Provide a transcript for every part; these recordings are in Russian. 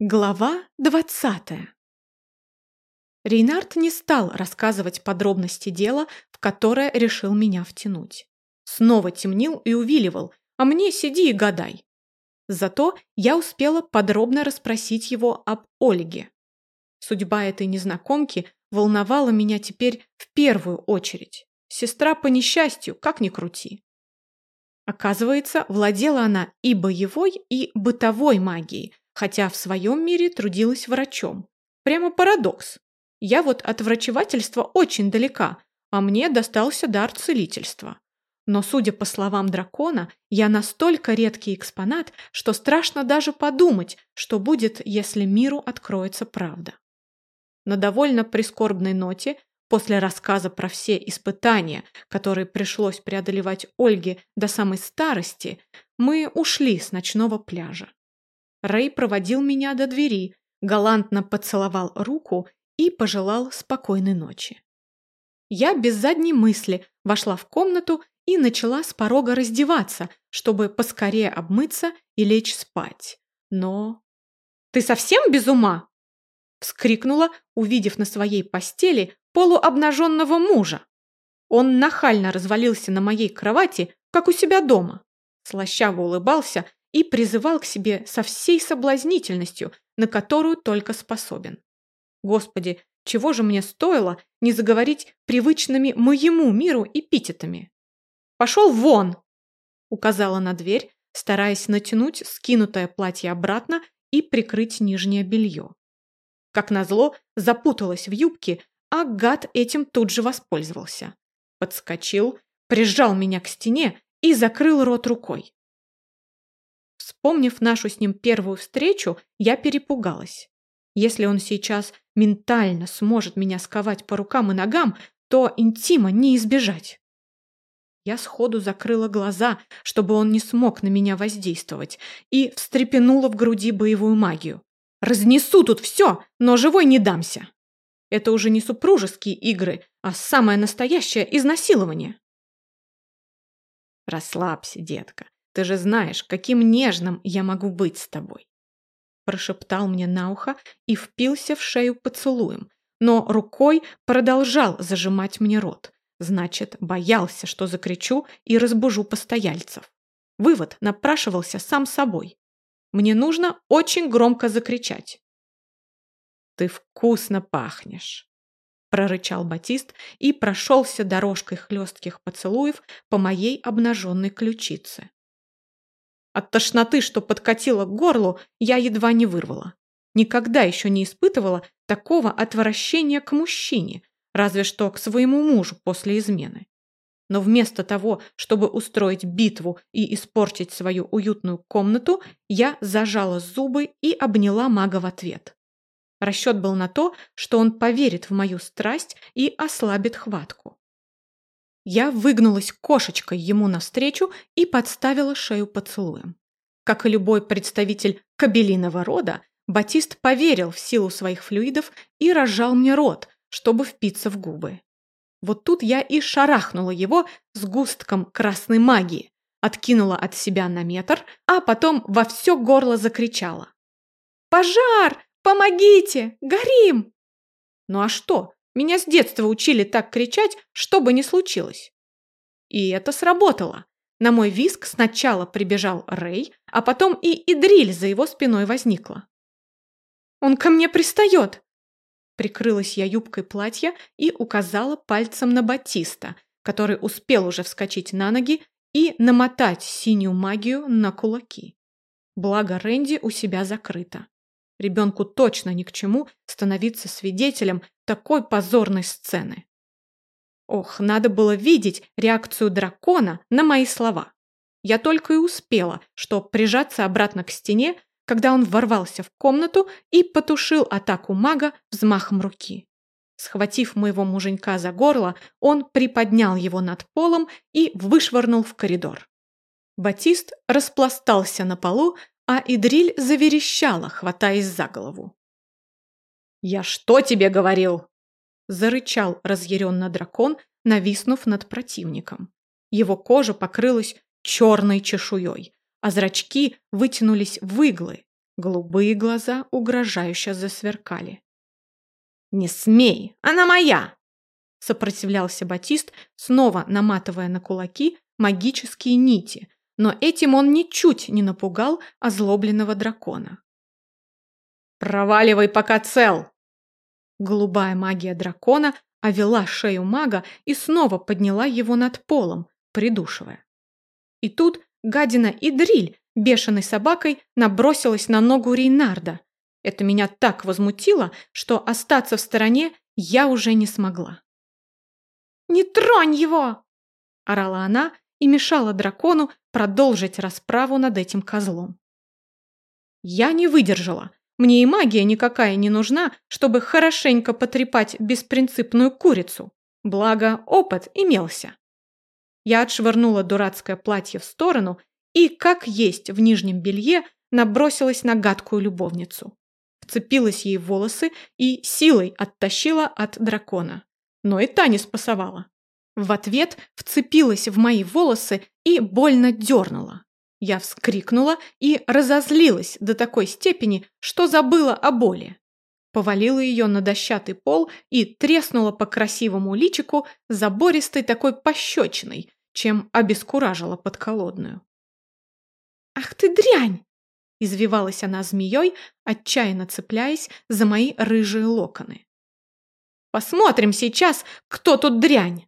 Глава двадцатая Рейнард не стал рассказывать подробности дела, в которое решил меня втянуть. Снова темнил и увиливал, а мне сиди и гадай. Зато я успела подробно расспросить его об Ольге. Судьба этой незнакомки волновала меня теперь в первую очередь. Сестра по несчастью, как ни крути. Оказывается, владела она и боевой, и бытовой магией, хотя в своем мире трудилась врачом. Прямо парадокс. Я вот от врачевательства очень далека, а мне достался дар целительства. Но, судя по словам дракона, я настолько редкий экспонат, что страшно даже подумать, что будет, если миру откроется правда. На довольно прискорбной ноте, после рассказа про все испытания, которые пришлось преодолевать Ольге до самой старости, мы ушли с ночного пляжа. Рэй проводил меня до двери, галантно поцеловал руку и пожелал спокойной ночи. Я без задней мысли вошла в комнату и начала с порога раздеваться, чтобы поскорее обмыться и лечь спать. Но... «Ты совсем без ума?» Вскрикнула, увидев на своей постели полуобнаженного мужа. Он нахально развалился на моей кровати, как у себя дома. Слащаво улыбался и призывал к себе со всей соблазнительностью, на которую только способен. Господи, чего же мне стоило не заговорить привычными моему миру эпитетами? «Пошел вон!» указала на дверь, стараясь натянуть скинутое платье обратно и прикрыть нижнее белье. Как назло, запуталась в юбке, а гад этим тут же воспользовался. Подскочил, прижал меня к стене и закрыл рот рукой. Вспомнив нашу с ним первую встречу, я перепугалась. Если он сейчас ментально сможет меня сковать по рукам и ногам, то интима не избежать. Я сходу закрыла глаза, чтобы он не смог на меня воздействовать, и встрепенула в груди боевую магию. «Разнесу тут все, но живой не дамся!» Это уже не супружеские игры, а самое настоящее изнасилование. «Расслабься, детка. Ты же знаешь, каким нежным я могу быть с тобой. Прошептал мне на ухо и впился в шею поцелуем, но рукой продолжал зажимать мне рот. Значит, боялся, что закричу и разбужу постояльцев. Вывод напрашивался сам собой. Мне нужно очень громко закричать. «Ты вкусно пахнешь!» прорычал Батист и прошелся дорожкой хлестких поцелуев по моей обнаженной ключице. От тошноты, что подкатило к горлу, я едва не вырвала. Никогда еще не испытывала такого отвращения к мужчине, разве что к своему мужу после измены. Но вместо того, чтобы устроить битву и испортить свою уютную комнату, я зажала зубы и обняла мага в ответ. Расчет был на то, что он поверит в мою страсть и ослабит хватку. Я выгнулась кошечкой ему навстречу и подставила шею поцелуем. Как и любой представитель кабелиного рода, Батист поверил в силу своих флюидов и разжал мне рот, чтобы впиться в губы. Вот тут я и шарахнула его с густком красной магии, откинула от себя на метр, а потом во все горло закричала. «Пожар! Помогите! Горим!» Ну а что? Меня с детства учили так кричать, что бы ни случилось. И это сработало. На мой виск сначала прибежал Рэй, а потом и Идриль за его спиной возникла. «Он ко мне пристает!» Прикрылась я юбкой платья и указала пальцем на Батиста, который успел уже вскочить на ноги и намотать синюю магию на кулаки. Благо Рэнди у себя закрыто. Ребенку точно ни к чему становиться свидетелем такой позорной сцены. Ох, надо было видеть реакцию дракона на мои слова. Я только и успела, что прижаться обратно к стене, когда он ворвался в комнату и потушил атаку мага взмахом руки. Схватив моего муженька за горло, он приподнял его над полом и вышвырнул в коридор. Батист распластался на полу, а Идриль заверещала, хватаясь за голову. «Я что тебе говорил?» Зарычал разъяренно дракон, нависнув над противником. Его кожа покрылась черной чешуей, а зрачки вытянулись в иглы. Голубые глаза угрожающе засверкали. «Не смей! Она моя!» Сопротивлялся Батист, снова наматывая на кулаки магические нити, но этим он ничуть не напугал озлобленного дракона. «Проваливай, пока цел!» Голубая магия дракона овела шею мага и снова подняла его над полом, придушивая. И тут гадина и дриль бешеной собакой набросилась на ногу Рейнарда. Это меня так возмутило, что остаться в стороне я уже не смогла. «Не тронь его!» – орала она и мешала дракону продолжить расправу над этим козлом. Я не выдержала. Мне и магия никакая не нужна, чтобы хорошенько потрепать беспринципную курицу. Благо, опыт имелся. Я отшвырнула дурацкое платье в сторону и, как есть в нижнем белье, набросилась на гадкую любовницу. Вцепилась ей в волосы и силой оттащила от дракона. Но и та не спасовала. В ответ вцепилась в мои волосы и больно дернула. Я вскрикнула и разозлилась до такой степени, что забыла о боли. Повалила ее на дощатый пол и треснула по красивому личику забористой такой пощечиной, чем обескуражила подколодную. «Ах ты дрянь!» – извивалась она змеей, отчаянно цепляясь за мои рыжие локоны. «Посмотрим сейчас, кто тут дрянь!»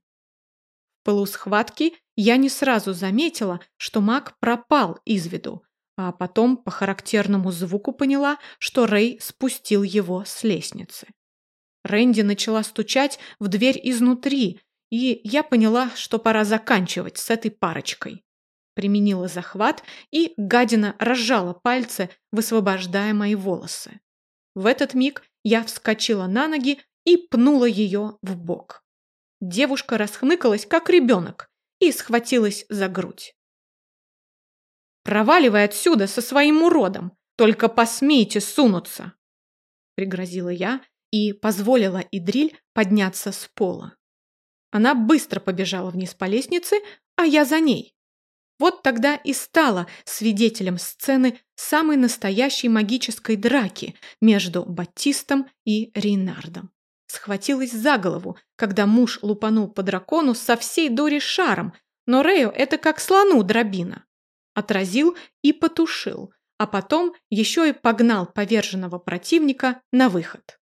В пылу схватки я не сразу заметила, что маг пропал из виду, а потом по характерному звуку поняла, что Рэй спустил его с лестницы. Рэнди начала стучать в дверь изнутри, и я поняла, что пора заканчивать с этой парочкой. Применила захват, и гадина разжала пальцы, высвобождая мои волосы. В этот миг я вскочила на ноги и пнула ее в бок. Девушка расхныкалась, как ребенок, и схватилась за грудь. «Проваливай отсюда со своим уродом! Только посмейте сунуться!» Пригрозила я и позволила Идриль подняться с пола. Она быстро побежала вниз по лестнице, а я за ней. Вот тогда и стала свидетелем сцены самой настоящей магической драки между Батистом и Рейнардом. Схватилась за голову, когда муж лупанул по дракону со всей дури шаром, но Рею это как слону дробина. Отразил и потушил, а потом еще и погнал поверженного противника на выход.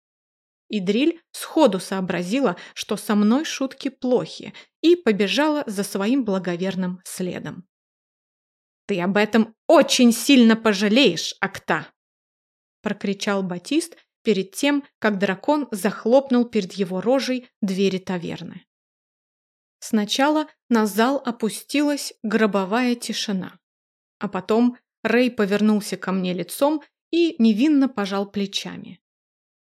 Идриль сходу сообразила, что со мной шутки плохи, и побежала за своим благоверным следом. «Ты об этом очень сильно пожалеешь, Акта!» прокричал Батист перед тем, как дракон захлопнул перед его рожей двери таверны. Сначала на зал опустилась гробовая тишина, а потом Рэй повернулся ко мне лицом и невинно пожал плечами.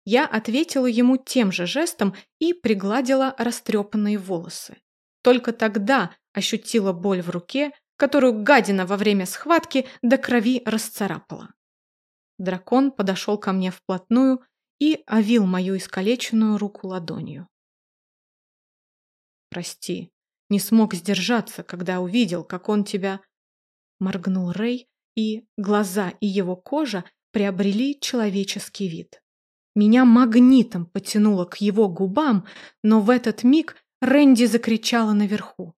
Я ответила ему тем же жестом и пригладила растрепанные волосы. Только тогда ощутила боль в руке, которую гадина во время схватки до крови расцарапала. Дракон подошел ко мне вплотную и овил мою искалеченную руку ладонью. «Прости, не смог сдержаться, когда увидел, как он тебя...» Моргнул Рэй, и глаза и его кожа приобрели человеческий вид. Меня магнитом потянуло к его губам, но в этот миг Рэнди закричала наверху.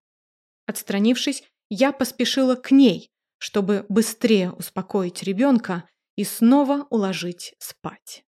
Отстранившись, я поспешила к ней, чтобы быстрее успокоить ребенка и снова уложить спать.